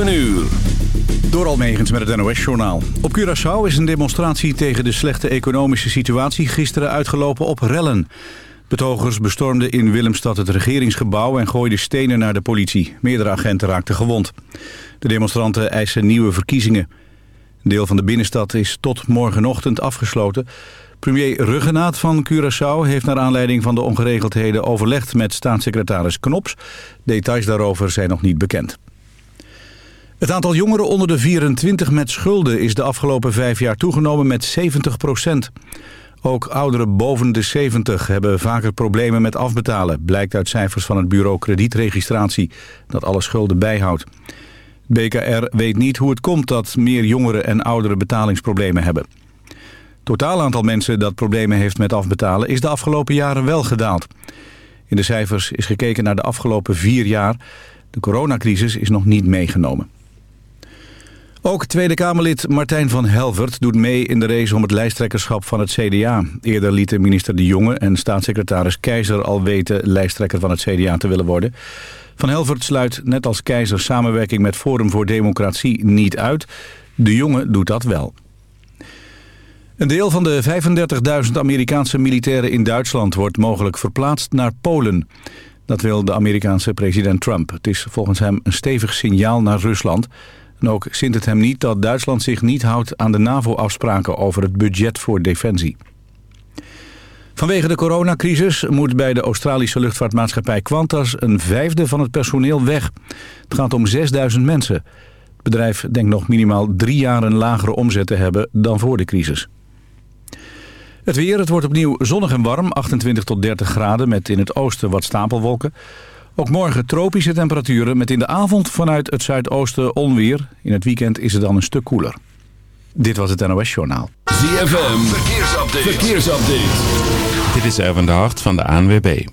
7 uur. Door Almegens met het NOS-journaal. Op Curaçao is een demonstratie tegen de slechte economische situatie gisteren uitgelopen op rellen. Betogers bestormden in Willemstad het regeringsgebouw en gooiden stenen naar de politie. Meerdere agenten raakten gewond. De demonstranten eisen nieuwe verkiezingen. Een deel van de binnenstad is tot morgenochtend afgesloten. Premier Ruggenaat van Curaçao heeft naar aanleiding van de ongeregeldheden overlegd met staatssecretaris Knops. Details daarover zijn nog niet bekend. Het aantal jongeren onder de 24 met schulden is de afgelopen vijf jaar toegenomen met 70 procent. Ook ouderen boven de 70 hebben vaker problemen met afbetalen... blijkt uit cijfers van het bureau kredietregistratie... dat alle schulden bijhoudt. BKR weet niet hoe het komt dat meer jongeren en ouderen betalingsproblemen hebben. Totaal aantal mensen dat problemen heeft met afbetalen... is de afgelopen jaren wel gedaald. In de cijfers is gekeken naar de afgelopen vier jaar. De coronacrisis is nog niet meegenomen. Ook Tweede Kamerlid Martijn van Helvert doet mee in de race om het lijsttrekkerschap van het CDA. Eerder lieten minister De Jonge en staatssecretaris Keizer al weten lijsttrekker van het CDA te willen worden. Van Helvert sluit net als Keizer samenwerking met Forum voor Democratie niet uit. De Jonge doet dat wel. Een deel van de 35.000 Amerikaanse militairen in Duitsland wordt mogelijk verplaatst naar Polen. Dat wil de Amerikaanse president Trump. Het is volgens hem een stevig signaal naar Rusland... En ook zint het hem niet dat Duitsland zich niet houdt aan de NAVO-afspraken over het budget voor defensie. Vanwege de coronacrisis moet bij de Australische luchtvaartmaatschappij Qantas een vijfde van het personeel weg. Het gaat om 6000 mensen. Het bedrijf denkt nog minimaal drie jaar een lagere omzet te hebben dan voor de crisis. Het weer, het wordt opnieuw zonnig en warm, 28 tot 30 graden met in het oosten wat stapelwolken. Ook morgen tropische temperaturen met in de avond vanuit het zuidoosten onweer. In het weekend is het dan een stuk koeler. Dit was het NOS Journaal. ZFM, verkeersupdate. verkeersupdate. Dit is Erwin de Hart van de ANWB.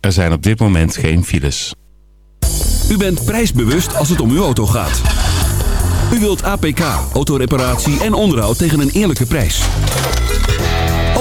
Er zijn op dit moment geen files. U bent prijsbewust als het om uw auto gaat. U wilt APK, autoreparatie en onderhoud tegen een eerlijke prijs.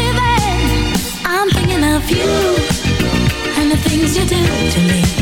living I'm thinking of you And the things you do to me.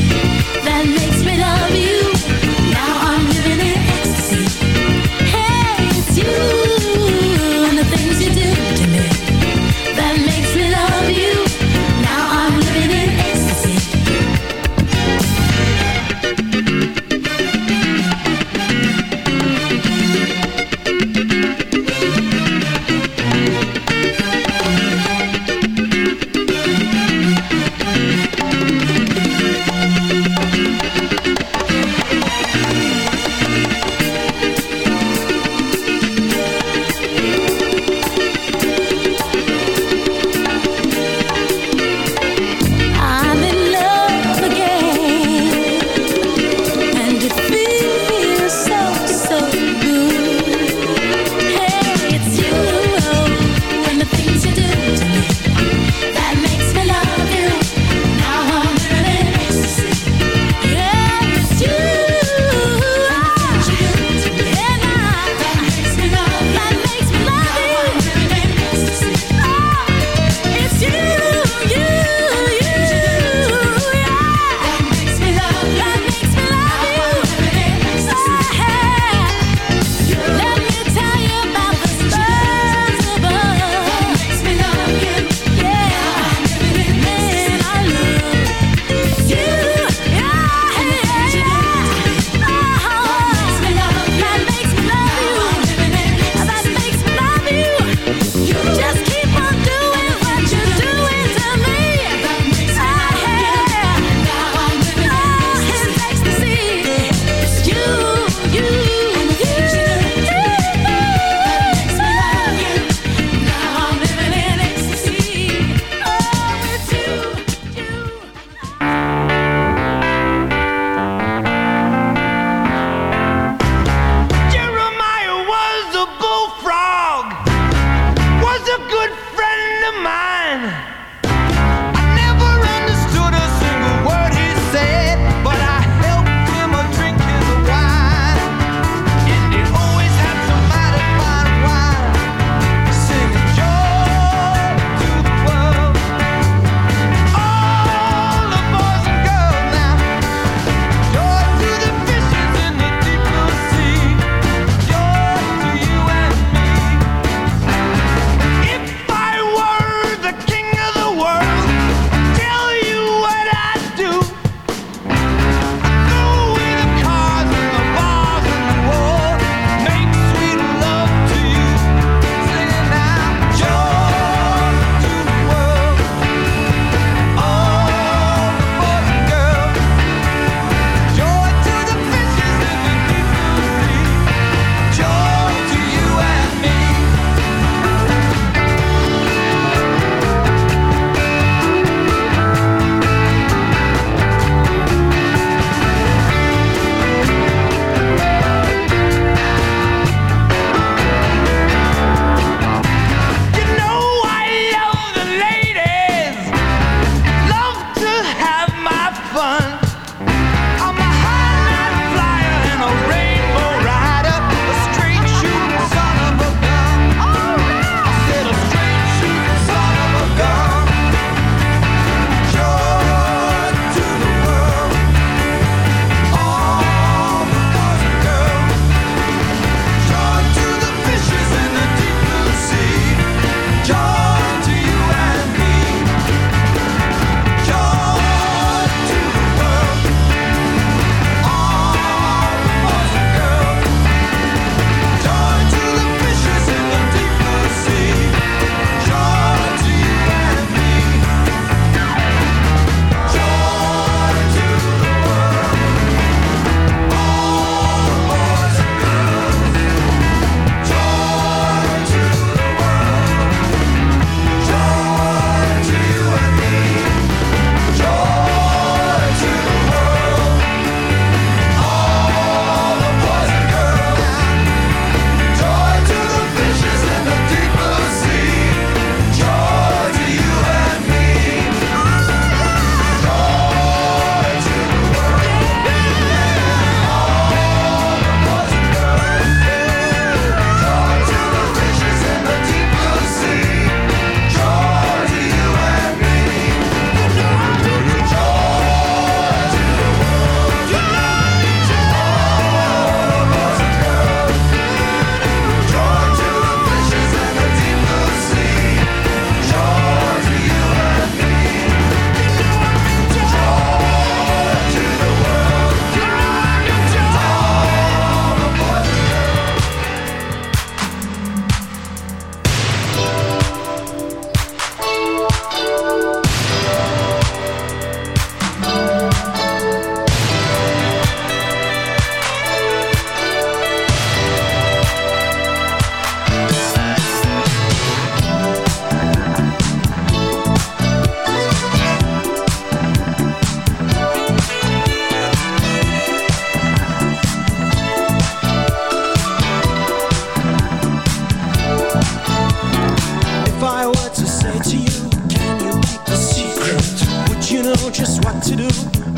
to do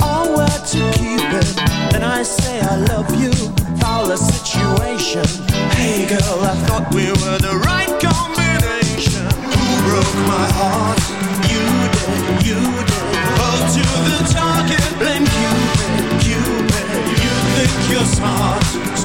or where to keep it. Then I say I love you, foul a situation. Hey girl, I thought we were the right combination. Who broke my heart, you did, you did. Pull to the target, blame Cupid, Cupid. You think you're smart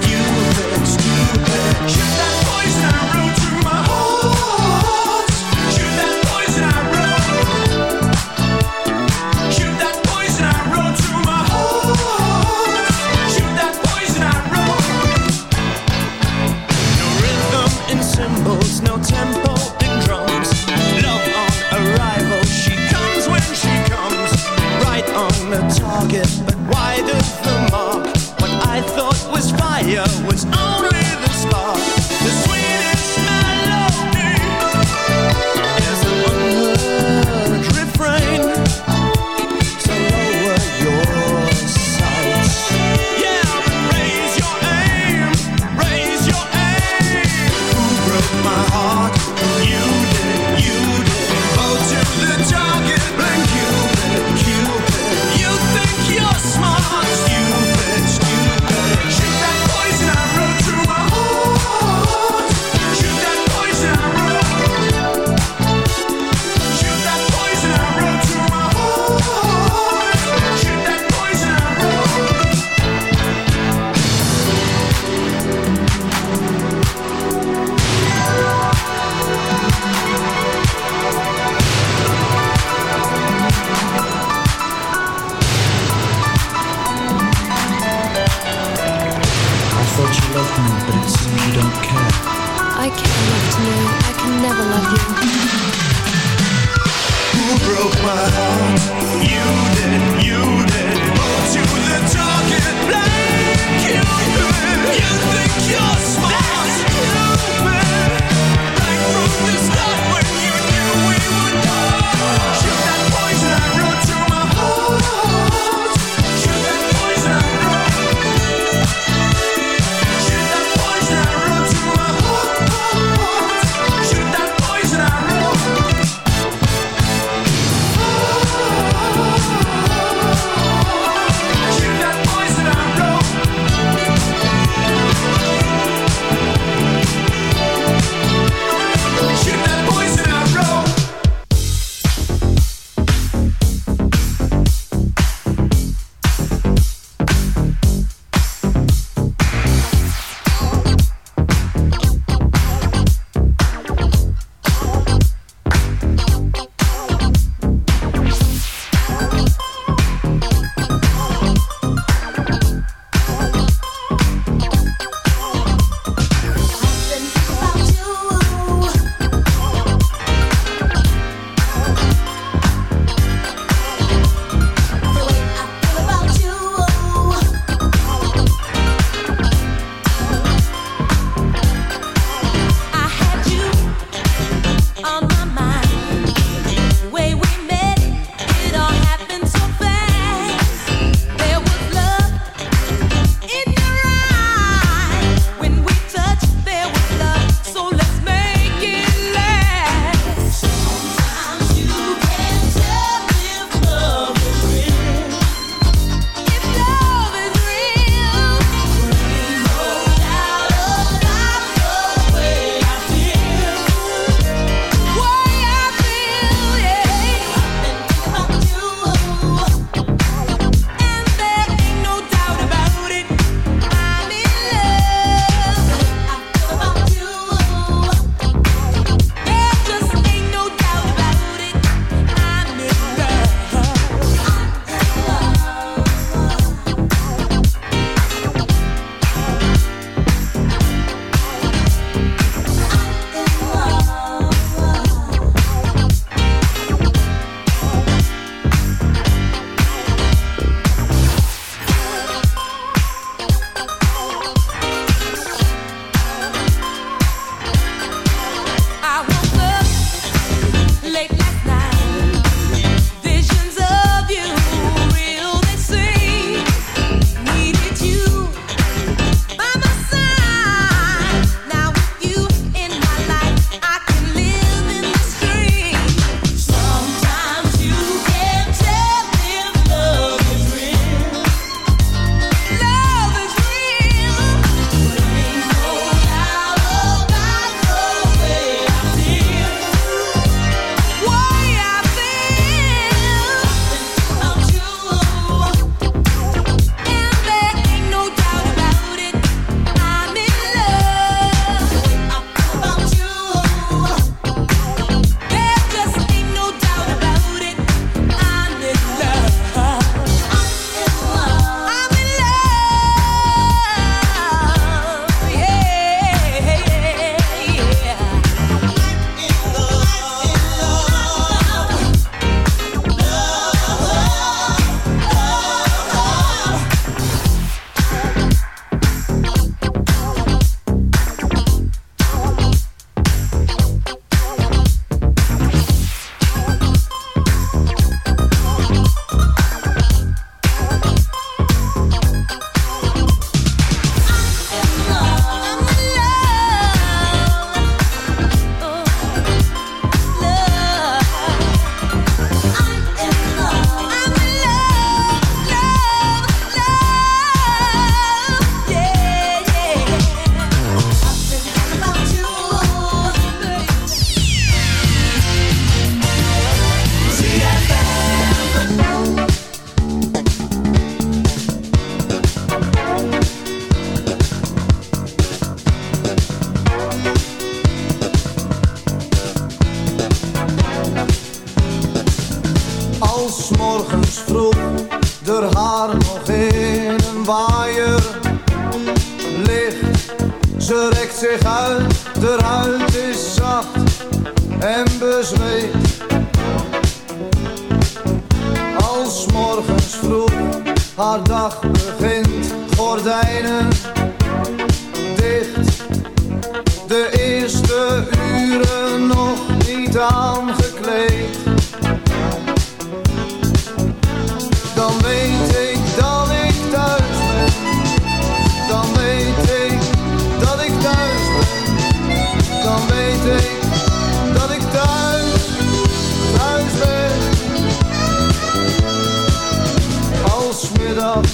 dat?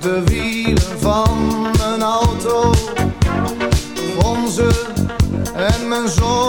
De wielen van mijn auto, onze en mijn zoon.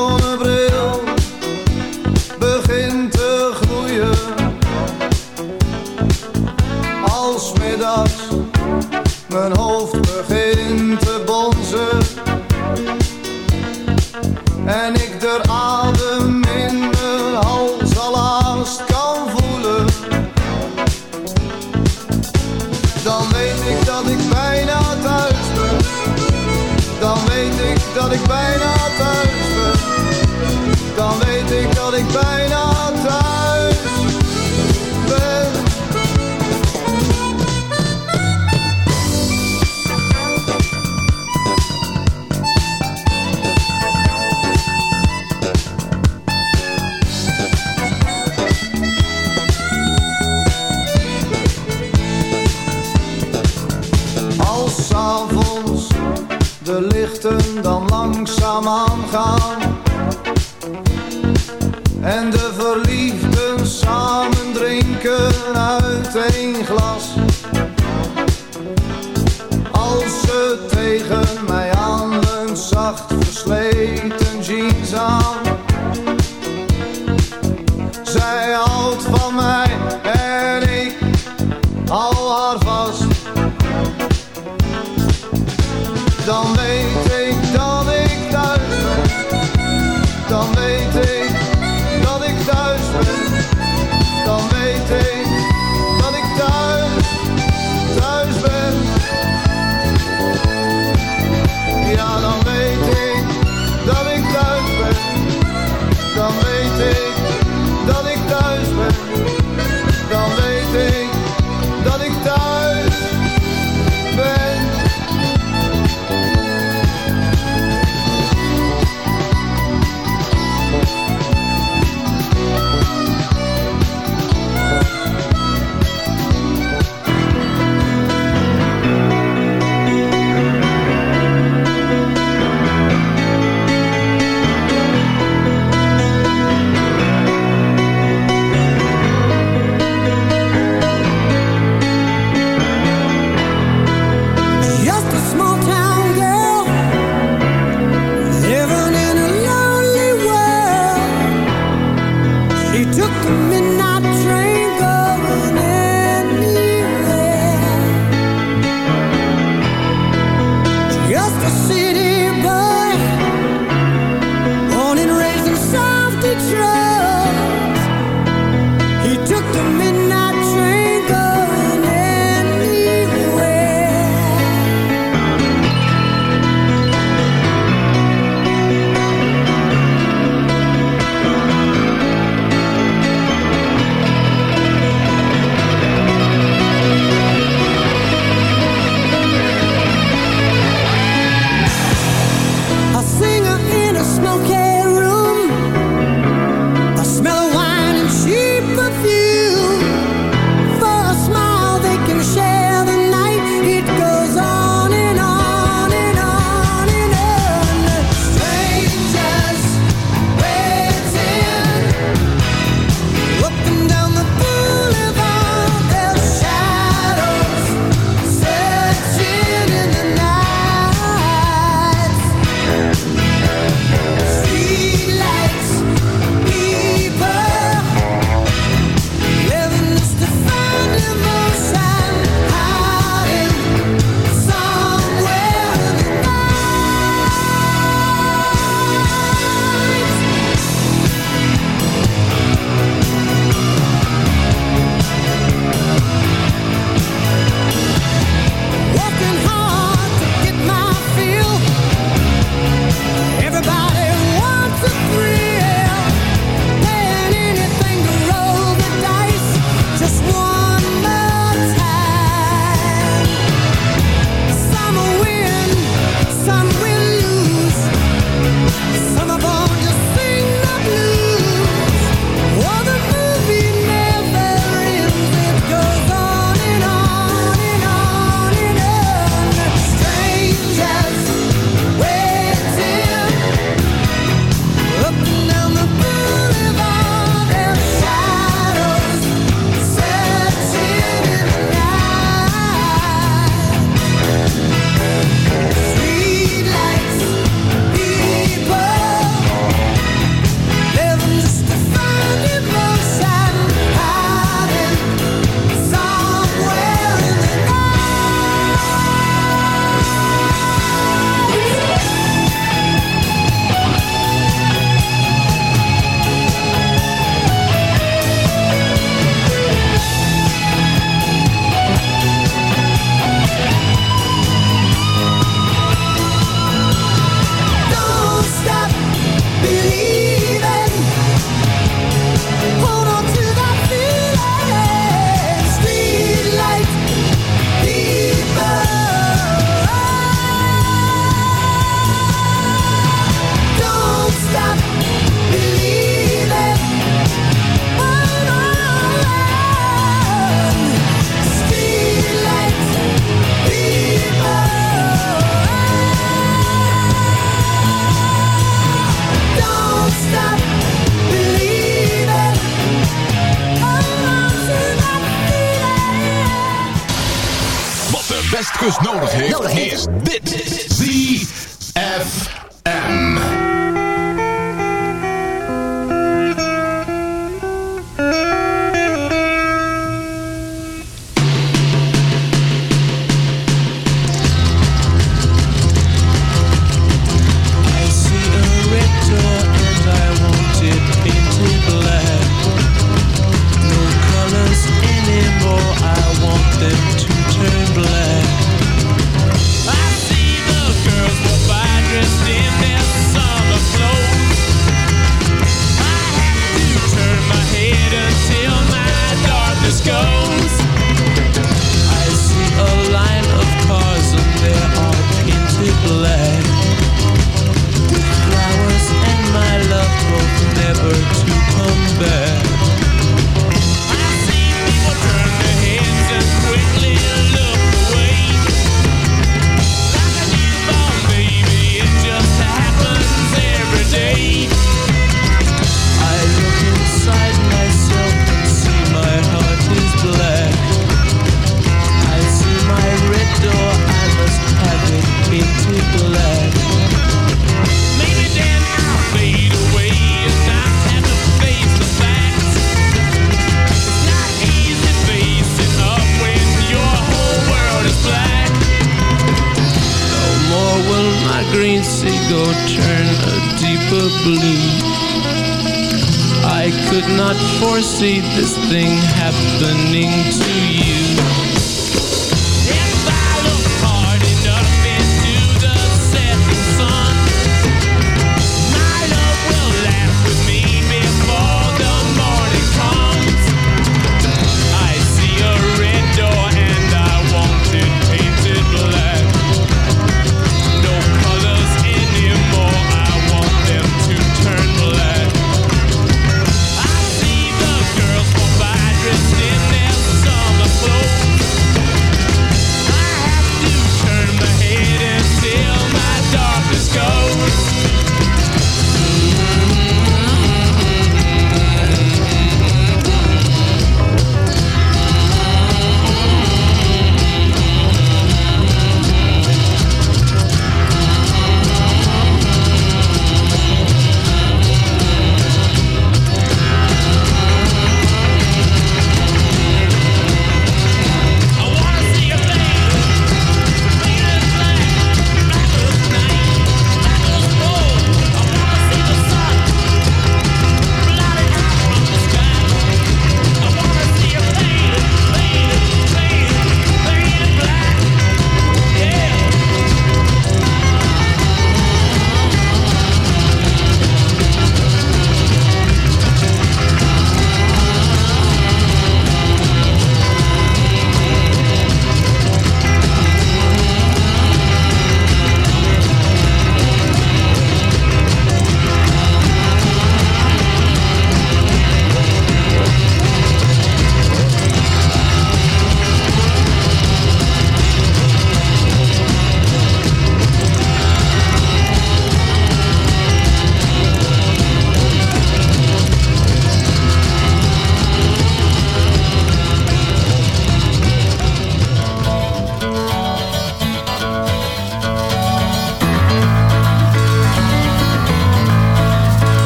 Foresee this thing happening to